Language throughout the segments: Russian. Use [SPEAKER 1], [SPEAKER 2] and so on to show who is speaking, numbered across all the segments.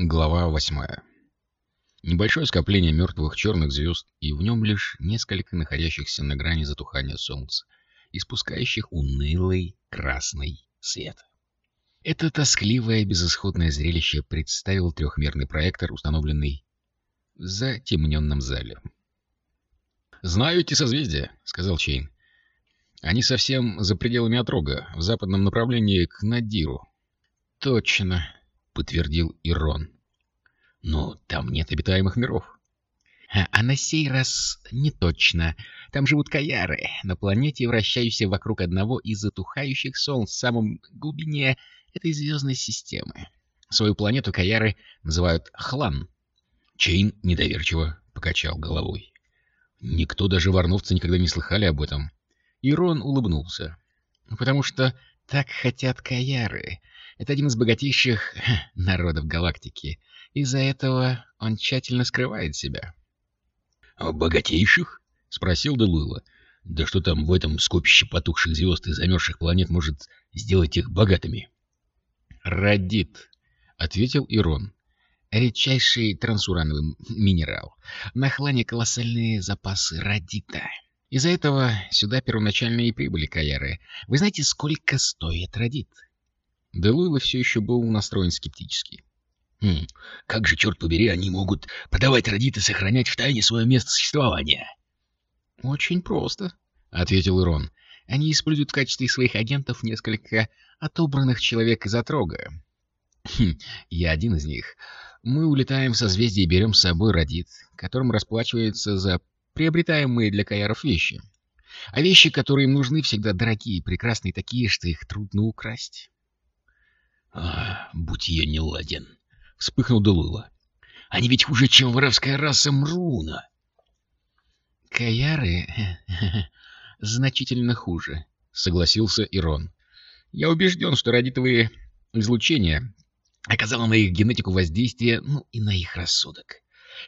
[SPEAKER 1] Глава восьмая. Небольшое скопление мертвых черных звезд, и в нем лишь несколько находящихся на грани затухания солнца, испускающих унылый красный свет. Это тоскливое безысходное зрелище представил трехмерный проектор, установленный в затемненном зале. «Знаю эти созвездия», — сказал Чейн. «Они совсем за пределами отрога, в западном направлении к Надиру». «Точно», подтвердил Ирон. «Но там нет обитаемых миров». А, «А на сей раз не точно. Там живут каяры, на планете, вращающейся вокруг одного из затухающих солнц в самом глубине этой звездной системы. Свою планету каяры называют Хлан». Чейн недоверчиво покачал головой. Никто, даже варновцы, никогда не слыхали об этом. Ирон улыбнулся. «Потому что так хотят каяры. Это один из богатейших народов галактики. Из-за этого он тщательно скрывает себя.
[SPEAKER 2] «А — Богатейших? — спросил Делуэлла. — Да что там в этом скопище потухших звезд и замерзших планет может сделать их богатыми?
[SPEAKER 1] — Радит, — ответил Ирон. — Редчайший трансурановый минерал. На Хлане колоссальные запасы радита. Из-за этого сюда первоначально и прибыли каяры. Вы знаете, сколько стоит радит? — Делуэлла все еще был настроен скептически.
[SPEAKER 2] «Хм, как же, черт побери, они могут подавать родит и сохранять в тайне свое место существования?»
[SPEAKER 1] «Очень просто», — ответил Ирон. «Они используют в качестве своих агентов несколько отобранных человек из отрога. Хм, я один из них. Мы улетаем в созвездие и берем с собой родит, которым расплачивается за приобретаемые для каяров вещи. А вещи, которые им нужны, всегда дорогие и прекрасные такие, что их трудно украсть».
[SPEAKER 2] А, будь я не ладен, — вспыхнул Делула. — Они ведь хуже, чем воровская раса Мруна.
[SPEAKER 1] — Каяры значительно хуже, — согласился Ирон. — Я убежден, что радитовые излучения оказало на их генетику воздействие, ну и на их рассудок.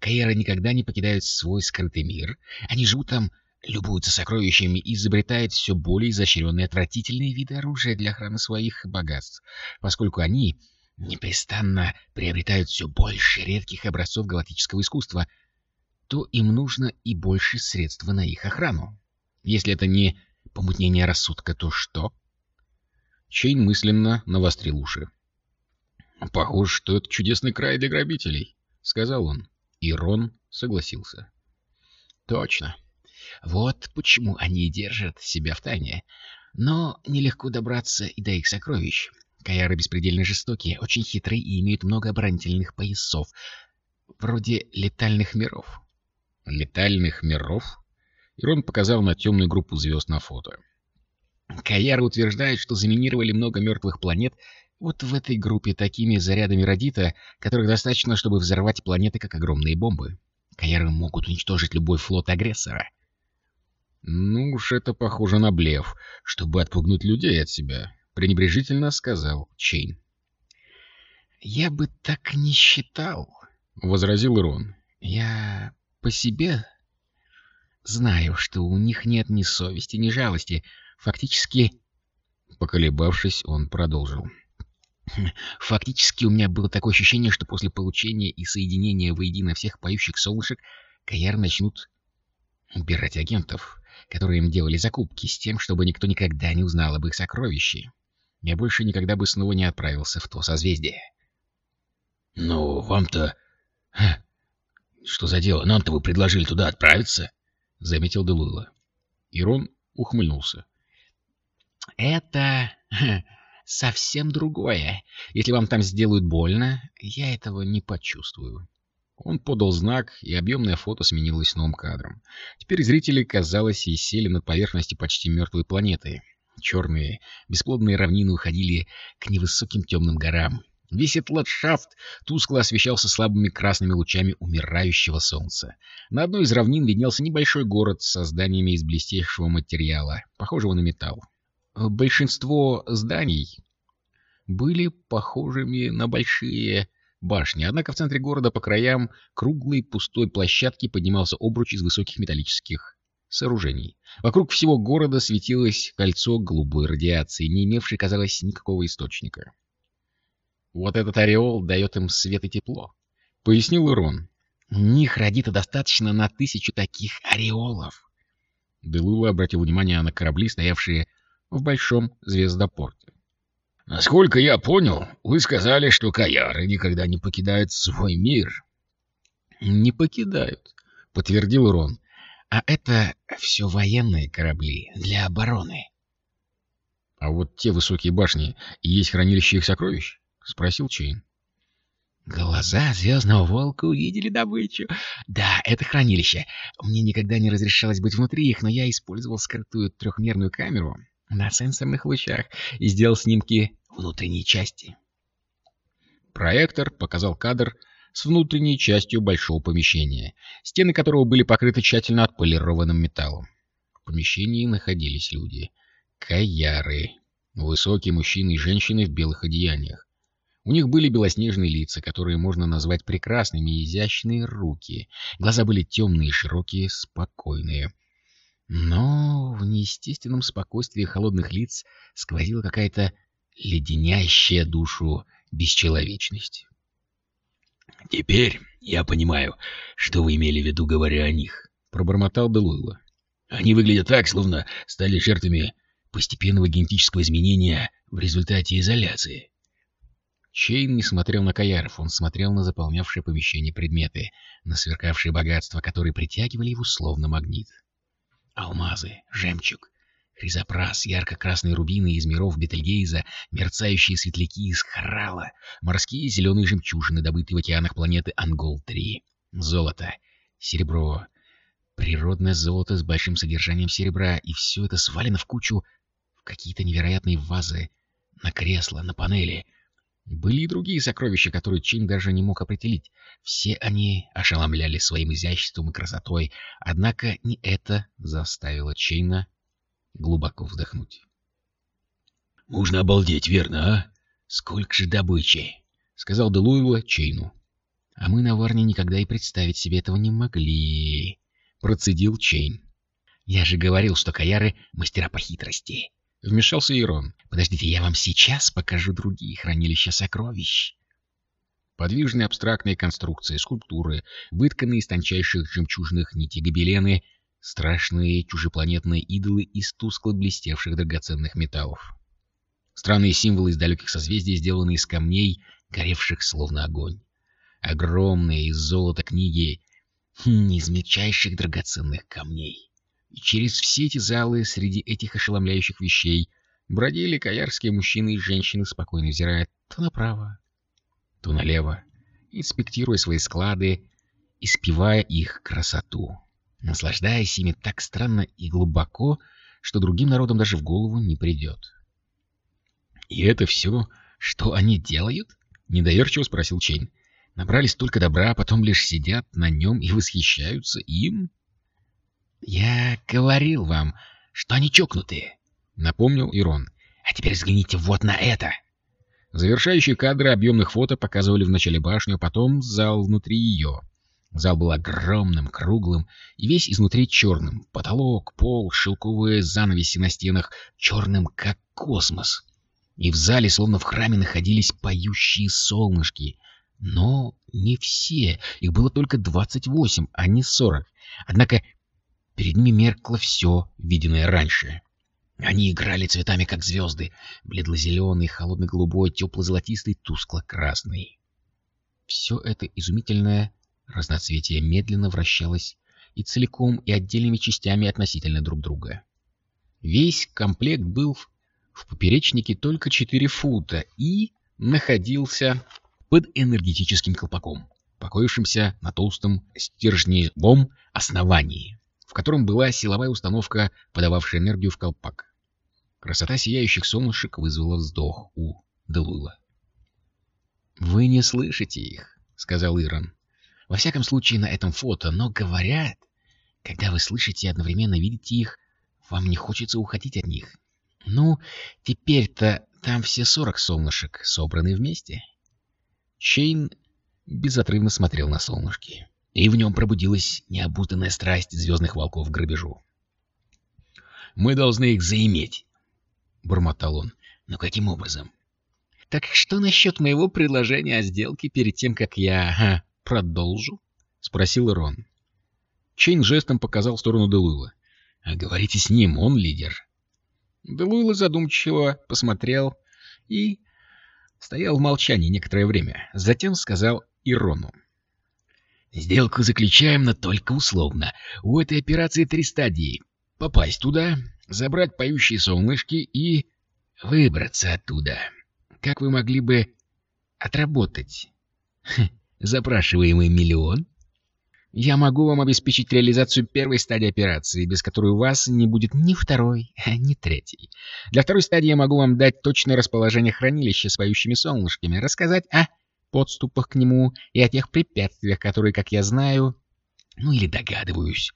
[SPEAKER 1] Каяры никогда не покидают свой скрытый мир. Они живут там любуются сокровищами и изобретают все более изощренные отвратительные виды оружия для охраны своих богатств, поскольку они непрестанно приобретают все больше редких образцов галактического искусства, то им нужно и больше средств на их охрану. Если это не помутнение рассудка, то что? Чейн мысленно навострил уши. «Похоже, что это чудесный край для грабителей», — сказал он. И Рон согласился. «Точно. Вот почему они держат себя в тайне. Но нелегко добраться и до их сокровищ. Каяры беспредельно жестокие, очень хитрые и имеют много оборонительных поясов. Вроде летальных миров. Летальных миров? Ирон показал на темную группу звезд на фото. Каяры утверждают, что заминировали много мертвых планет вот в этой группе такими зарядами радита, которых достаточно, чтобы взорвать планеты как огромные бомбы. Каяры могут уничтожить любой флот агрессора. «Ну уж это похоже на блеф, чтобы отпугнуть людей от себя», — пренебрежительно сказал Чейн. «Я бы так не считал», — возразил Рон. «Я по себе знаю, что у них нет ни совести, ни жалости. Фактически...» Поколебавшись, он продолжил. «Фактически у меня было такое ощущение, что после получения и соединения воедино всех поющих солнышек Каяр начнут убирать агентов, которые им делали закупки, с тем, чтобы никто никогда не узнал об их сокровище. Я больше никогда бы снова не отправился в то созвездие.
[SPEAKER 2] — Но вам-то... Что за дело? Нам-то вы предложили туда отправиться? — заметил Делула.
[SPEAKER 1] Ирон ухмыльнулся. — Это совсем другое. Если вам там сделают больно, я этого не почувствую. Он подал знак, и объемное фото сменилось новым кадром. Теперь зрители, казалось, и сели над поверхностью почти мертвой планеты. Черные, бесплодные равнины уходили к невысоким темным горам. Весь этот ландшафт тускло освещался слабыми красными лучами умирающего солнца. На одной из равнин виднелся небольшой город с зданиями из блестящего материала, похожего на металл. Большинство зданий были похожими на большие башни, однако в центре города по краям круглой пустой площадки поднимался обруч из высоких металлических сооружений. Вокруг всего города светилось кольцо голубой радиации, не имевшей, казалось, никакого источника. Вот этот ореол дает им свет и тепло, — пояснил Ирон. Них родито достаточно на тысячу таких ореолов. Делула обратил внимание на корабли, стоявшие в большом звездопорте.
[SPEAKER 2] — Насколько я понял, вы сказали, что каяры никогда не покидают свой мир.
[SPEAKER 1] — Не покидают, — подтвердил Рон. — А это все военные корабли для обороны. — А вот те высокие башни и есть хранилище их сокровищ? — спросил Чейн. Глаза Звездного Волка увидели добычу. Да, это хранилище. Мне никогда не разрешалось быть внутри их, но я использовал скрытую трехмерную камеру на сенсорных лучах и сделал снимки внутренней части. Проектор показал кадр с внутренней частью большого помещения, стены которого были покрыты тщательно отполированным металлом. В помещении находились люди. Каяры. Высокие мужчины и женщины в белых одеяниях. У них были белоснежные лица, которые можно назвать прекрасными, и изящные руки. Глаза были темные, широкие, спокойные. Но неестественном спокойствии холодных лиц сквозила какая-то леденящая душу бесчеловечность.
[SPEAKER 2] «Теперь я понимаю, что вы имели в виду, говоря о них», — пробормотал Делуэлла. «Они выглядят так, словно стали жертвами постепенного генетического изменения в результате изоляции».
[SPEAKER 1] Чейн не смотрел на Каяров, он смотрел на заполнявшие помещение предметы, на сверкавшие богатства, которые притягивали его словно магнит. Алмазы, жемчуг, хризопрас, ярко-красные рубины из миров Бетельгейза, мерцающие светляки из Харала, морские зеленые жемчужины, добытые в океанах планеты Ангол-3, золото, серебро, природное золото с большим содержанием серебра, и все это свалено в кучу в какие-то невероятные вазы, на кресла, на панели — были и другие сокровища, которые Чин даже не мог определить. Все они ошеломляли своим изяществом и красотой, однако не это заставило Чейна глубоко вздохнуть.
[SPEAKER 2] «Можно обалдеть, верно, а? Сколько же добычи!» — сказал Делуева Чейну.
[SPEAKER 1] «А мы на Варне никогда и представить себе этого не могли», — процедил Чейн. «Я же говорил, что каяры — мастера по хитрости. Вмешался Ирон. «Подождите, я вам сейчас покажу другие хранилища сокровищ». Подвижные абстрактные конструкции, скульптуры, вытканные из тончайших жемчужных нитей гобелены, страшные чужепланетные идолы из тускло блестевших драгоценных металлов. Странные символы из далеких созвездий, сделанные из камней, горевших словно огонь. Огромные из золота книги, хм, из мельчайших драгоценных камней. Через все эти залы, среди этих ошеломляющих вещей, бродили каярские мужчины и женщины, спокойно взирая то направо, то налево, инспектируя свои склады, испевая их красоту, наслаждаясь ими так странно и глубоко, что другим народам даже в голову не придет. «И это все, что они делают?» — недоверчиво спросил Чейн. «Набрали столько добра, а потом лишь сидят на нем и восхищаются им?» «Я говорил вам, что они чокнутые», — напомнил Ирон. «А теперь взгляните вот на это». Завершающие кадры объемных фото показывали вначале башню, а потом зал внутри ее. Зал был огромным, круглым и весь изнутри черным. Потолок, пол, шелковые занавеси на стенах черным, как космос. И в зале, словно в храме, находились поющие солнышки. Но не все. Их было только двадцать восемь, а не сорок. Однако Перед ними меркло все, виденное раньше. Они играли цветами, как звезды. Бледло-зеленый, холодно-голубой, тепло-золотистый, тускло-красный. Все это изумительное разноцветие медленно вращалось и целиком, и отдельными частями относительно друг друга. Весь комплект был в поперечнике только 4 фута и находился под энергетическим колпаком, покоившимся на толстом стержневом основании котором была силовая установка, подававшая энергию в колпак. Красота сияющих солнышек вызвала вздох у Делула. «Вы не слышите их», — сказал Ирон. «Во всяком случае, на этом фото, но говорят, когда вы слышите и одновременно видите их, вам не хочется уходить от них. Ну, теперь-то там все сорок солнышек собраны вместе». Чейн безотрывно смотрел на солнышки и в нем пробудилась необузданная страсть звездных волков к грабежу. «Мы должны их заиметь», — бормотал он. «Но каким образом?» Так что насчет моего предложения о сделке перед тем, как я ага, продолжу? — спросил Рон. Чейн жестом показал в сторону Делуила. — А говорите с ним, он лидер. Делуила задумчиво посмотрел и стоял в молчании некоторое время. Затем сказал Ирону. — Сделку заключаем, но только условно. У этой операции три стадии. Попасть туда, забрать поющие солнышки и выбраться оттуда. Как вы могли бы отработать запрашиваемый миллион? Я могу вам обеспечить реализацию первой стадии операции, без которой у вас не будет ни второй, ни третьей. Для второй стадии я могу вам дать точное расположение хранилища с поющими солнышками, рассказать о подступах к нему и о тех препятствиях, которые, как я знаю, ну или догадываюсь,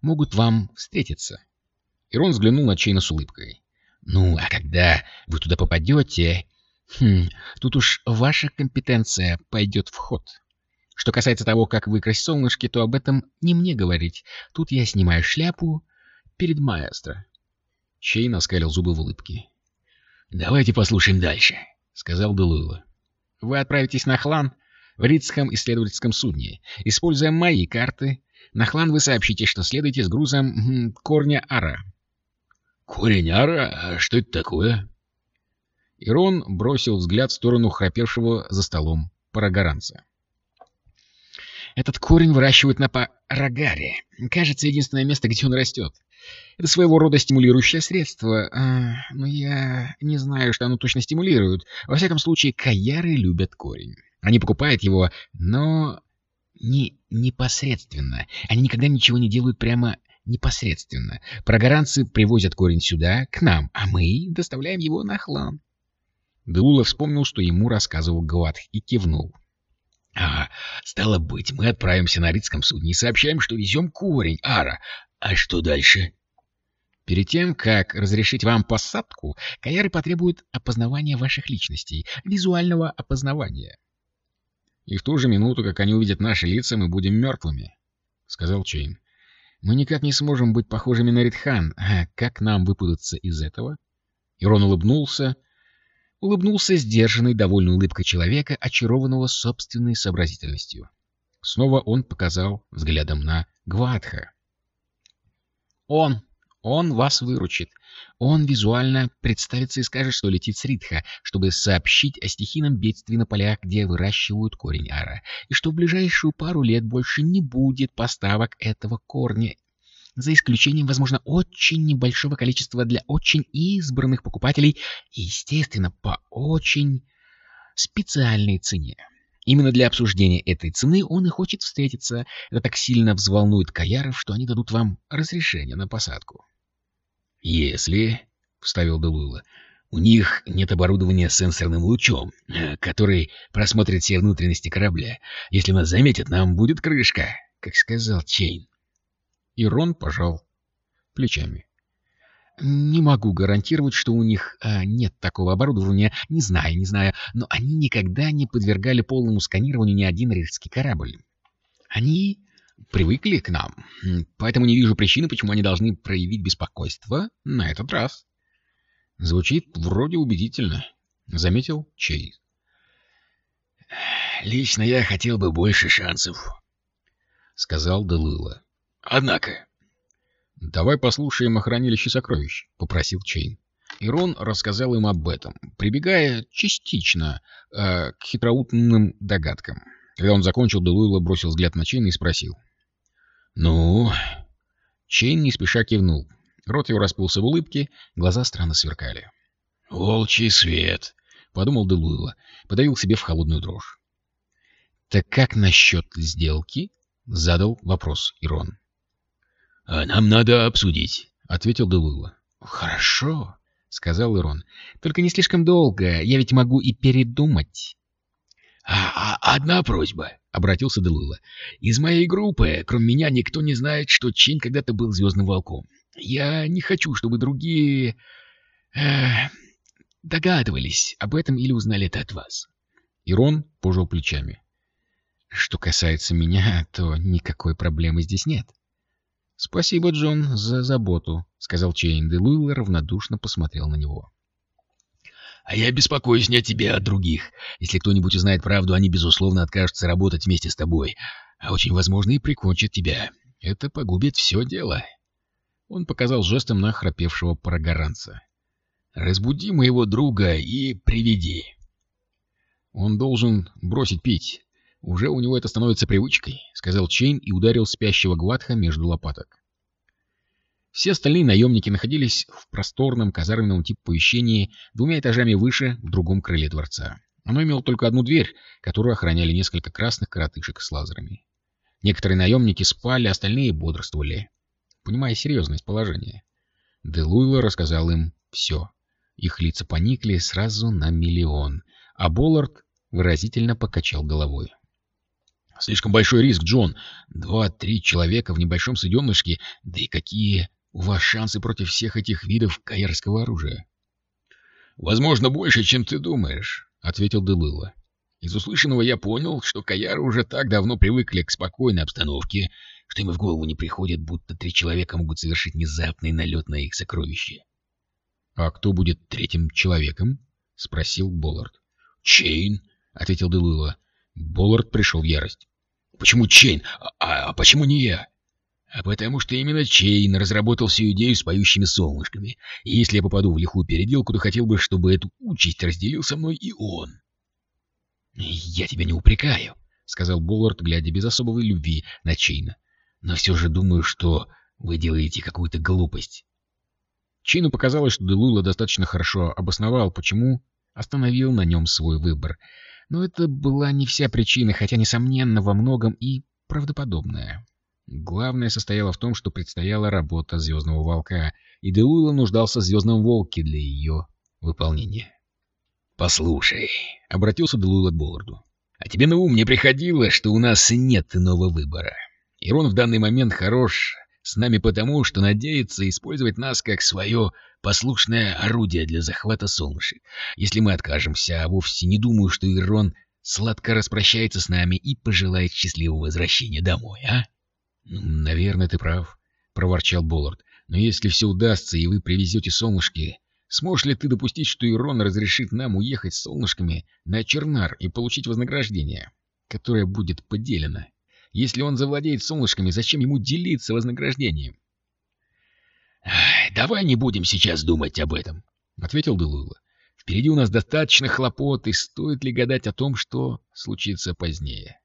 [SPEAKER 1] могут вам встретиться. Ирон взглянул на Чейна с улыбкой. «Ну, а когда вы туда попадете, Хм, тут уж ваша компетенция пойдет в ход. Что касается того, как выкрасть солнышки, то об этом не мне говорить. Тут я снимаю шляпу перед маэстро. Чейн оскалил зубы в улыбке. «Давайте послушаем дальше», — сказал Делуэлла. «Вы отправитесь на Хлан в Ридском исследовательском судне. Используя мои карты, на Хлан вы сообщите, что следуете с грузом корня Ара».
[SPEAKER 2] «Корень Ара? А что это такое?»
[SPEAKER 1] Ирон бросил взгляд в сторону храпевшего за столом парагоранца. Этот корень выращивают на парагаре. Кажется, единственное место, где он растет. Это своего рода стимулирующее средство, а, но я не знаю, что оно точно стимулирует. Во всяком случае, каяры любят корень. Они покупают его, но не непосредственно. Они никогда ничего не делают прямо непосредственно. Прогоранцы привозят корень сюда, к нам, а мы доставляем его на хлам. Делула вспомнил, что ему рассказывал Гват, и кивнул. — А, стало быть, мы отправимся на Ридском судне и сообщаем, что везем корень, Ара. А что дальше? — Перед тем, как разрешить вам посадку, Каяры потребуют опознавания ваших личностей, визуального опознавания. — И в ту же минуту, как они увидят наши лица, мы будем мертвыми, — сказал Чейн. — Мы никак не сможем быть похожими на Ридхан. А как нам выпутаться из этого? Ирон улыбнулся, улыбнулся сдержанной, довольной улыбкой человека, очарованного собственной сообразительностью. Снова он показал взглядом на Гвадха. «Он! Он вас выручит. Он визуально представится и скажет, что летит с Ритха, чтобы сообщить о стихийном бедствии на полях, где выращивают корень ара, и что в ближайшую пару лет больше не будет поставок этого корня за исключением, возможно, очень небольшого количества для очень избранных покупателей и, естественно, по очень специальной цене. Именно для обсуждения этой цены он и хочет встретиться. Это так сильно взволнует Каяров, что они дадут вам разрешение на посадку.
[SPEAKER 2] «Если...» — вставил Делула. «У них нет оборудования с сенсорным лучом, который просмотрит все внутренности корабля. Если нас заметят, нам будет крышка, как сказал Чейн».
[SPEAKER 1] И Рон пожал плечами. Не могу гарантировать, что у них а, нет такого оборудования, не знаю, не знаю, но они никогда не подвергали полному сканированию ни один рижский корабль. Они привыкли к нам, поэтому не вижу причины, почему они должны проявить беспокойство на этот раз. Звучит вроде убедительно, — заметил Чей.
[SPEAKER 2] «Лично я хотел бы больше шансов», — сказал Делыла. Однако...
[SPEAKER 1] — Давай послушаем о хранилище сокровищ, — попросил Чейн. Ирон рассказал им об этом, прибегая частично э, к хитроумным догадкам. Когда он закончил, Делуэлла бросил взгляд на Чейна и спросил. — Ну? Чейн не спеша кивнул. Рот его расплылся в улыбке, глаза странно сверкали.
[SPEAKER 2] — Волчий свет! — подумал Делуэлла, подавил себе в холодную дрожь.
[SPEAKER 1] — Так как насчет сделки? — задал вопрос Ирон.
[SPEAKER 2] — нам надо обсудить, —
[SPEAKER 1] ответил Делула. — Хорошо, — сказал Ирон. — Только не слишком долго, я ведь могу и передумать.
[SPEAKER 2] А, а одна просьба, — обратился Делула. — Из моей группы, кроме меня, никто не знает, что Чин когда-то был Звездным Волком. Я не хочу, чтобы другие... Э, догадывались об этом или узнали это от вас.
[SPEAKER 1] Ирон пожал плечами. — Что касается меня, то никакой проблемы здесь нет. — «Спасибо, Джон, за заботу», — сказал Чейн, де Луилл равнодушно посмотрел на него.
[SPEAKER 2] а я беспокоюсь не о тебе, а о других. Если кто-нибудь узнает правду, они, безусловно, откажутся работать вместе с тобой, а очень возможно и прикончат тебя. Это погубит все дело. Он показал жестом на храпевшего прогоранца. «Разбуди моего друга и приведи». «Он должен бросить пить. Уже у него это становится привычкой», — сказал Чейн и ударил спящего Гватха между лопаток. Все остальные наемники находились в просторном казарменном типа помещении двумя этажами выше в другом крыле дворца. Оно имело только одну дверь, которую охраняли несколько красных коротышек с лазерами. Некоторые наемники спали, остальные бодрствовали, понимая серьезность положения. Делуйло рассказал им все. Их лица поникли сразу на миллион, а Боллард выразительно покачал головой. «Слишком большой риск, Джон. Два-три человека в небольшом суденышке, да и какие у вас шансы против всех этих видов каярского оружия. — Возможно, больше, чем ты думаешь, — ответил Делыла. Из услышанного я понял, что каяры уже так давно привыкли к спокойной обстановке, что им в голову не приходит, будто три человека могут совершить внезапный налет на их сокровище. — А кто будет третьим человеком? — спросил Боллард. — Чейн, — ответил Делыла. Боллард пришел в ярость. — Почему Чейн? А, а почему не я? а потому что именно Чейн разработал всю идею с поющими солнышками. И если я попаду в лихую переделку, то хотел бы, чтобы эту участь разделил со мной и он. — Я тебя не упрекаю, — сказал Боллард, глядя без особой любви на Чейна. — Но все же думаю, что вы делаете какую-то глупость. Чейну показалось, что Делула достаточно хорошо обосновал, почему остановил на нем свой выбор. Но это была не вся причина, хотя, несомненно, во многом и правдоподобная. Главное состояло в том, что предстояла работа Звездного Волка, и Делуила нуждался в Звездном Волке для ее выполнения. «Послушай», — обратился Делуила к Болларду, — «а тебе на ум не приходило, что у нас нет иного выбора? Ирон в данный момент хорош с нами потому, что надеется использовать нас как свое послушное орудие для захвата солнышек. Если мы откажемся, а вовсе не думаю, что Ирон сладко распрощается с нами и пожелает счастливого возвращения домой, а?» «Наверное, ты прав», — проворчал Боллард. «Но если все удастся, и вы привезете солнышки, сможешь ли ты допустить, что Ирон разрешит нам уехать с солнышками на Чернар и получить вознаграждение, которое будет поделено? Если он завладеет солнышками, зачем ему делиться вознаграждением?» «Давай не будем сейчас думать об этом», — ответил Делуйла. «Впереди у нас достаточно хлопот, и стоит ли гадать о том, что случится позднее?»